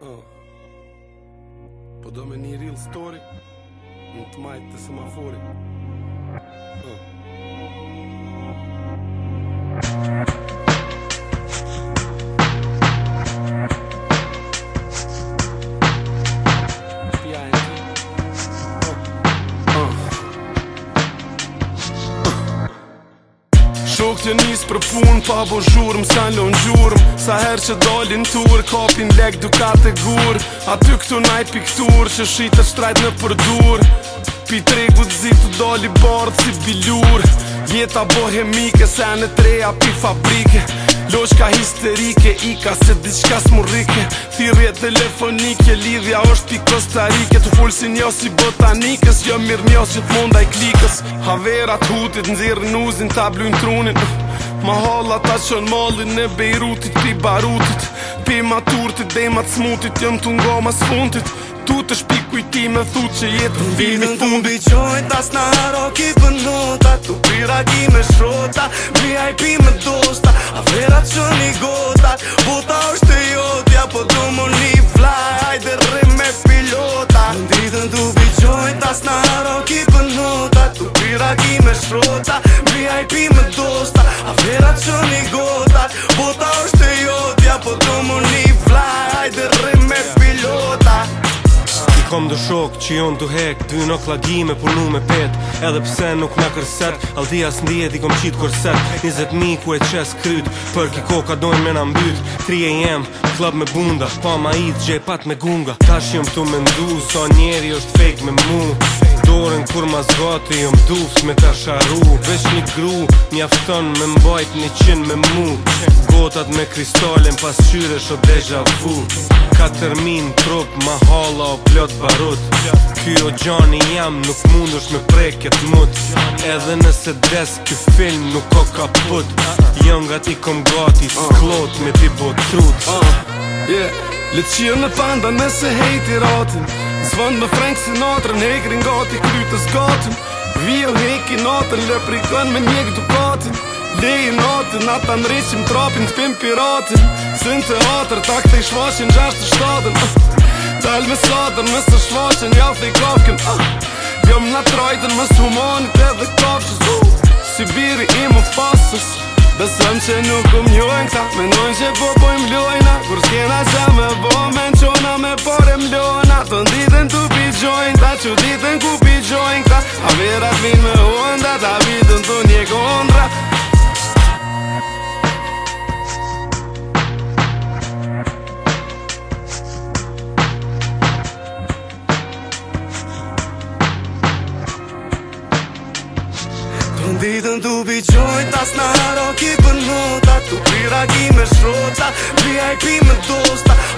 Oh. Po do me një real story Në të majtë të semaforit që njësë për punë Pa bo zhurëm, s'ka në gjurëm Sa herë që dolin tur, Kopin lek du të gurë A ty këtu naj pikturë Që shita shtrajt në përdur Pi tregu të zi të doli bërët si bilur Vjeta bohemike, Se në treja pi fabrike Loq histerike I ka se diqka smurrike Thirje telefonike Lidhja është pi kostarike Të full si njo si botanikës, jo mirë njo si të mundaj klikës Haverat hutit Nëzirë nuzin Ta trunin Ma halla ta në malin e Beirutit pi barutit Pi ma turtit demat ma cmutit jëm t'u nga mas fundit Tu të shpi kujti me thu që jetë në vini fundit Tu bi gjojt as na haro ki për nota Tu pri ragi me shrota, VIP me dosta A vera që një gota, bota Vera me shrota VIP me dosta A vera që një gota Bota është e jotja Po të më një vlaj Ajde rrë me pilota I kom do shok që jonë du hek Dy në klagi me punu me pet Edhe pse nuk në kërset Aldi as ndi e di kom qitë korset Nizet mi ku e qes kryt Për ki koka dojnë me nëmbyt 3 e jemë Klab me bunda, pa ma idh, gjepat me gunga Tash jëm të me ndu, sa njeri është fake me mu orën kur ma zgati jom duf me ta sharu Vesh një gru mjafton me mbajt një qin me mu Gotat me kristalen pas qyre shë deja vu Ka termin trup ma hala o plot barut Ky o gjani jam nuk mundush me preket mut Edhe nëse des ky film nuk o kaput Jon nga ti kom gati sklot me ti bot trut uh, yeah. Let's chill në panda nëse hejti ratin Vënd më frengë si natërën, hek rinë gati krytës gati Vio hek i natër, le pri kënë me një këtu patin Le i natër, na tanë rishim tropin, t'pim piratin Sën te atër, takë të i shvashin gjashtë të shtaten Talë me sadër, më së shvashin, jaf dhe i kafken Vjom në trajten, mështë humanit e dhe kafqës Sibiri i më pasës, dësëm që nuk u mnjojnë këta Menojnë që po pojmë ljojnë, kur s'kjena zemë Më bëmë n gjojnëta Që ditën ku pi gjojnë gjojnëta A verat vinë me honda Ta vitën të një kondra Ditën tu bi gjojnë tas në haro ki për nota Tu pira ki me shrota, pria e me dosta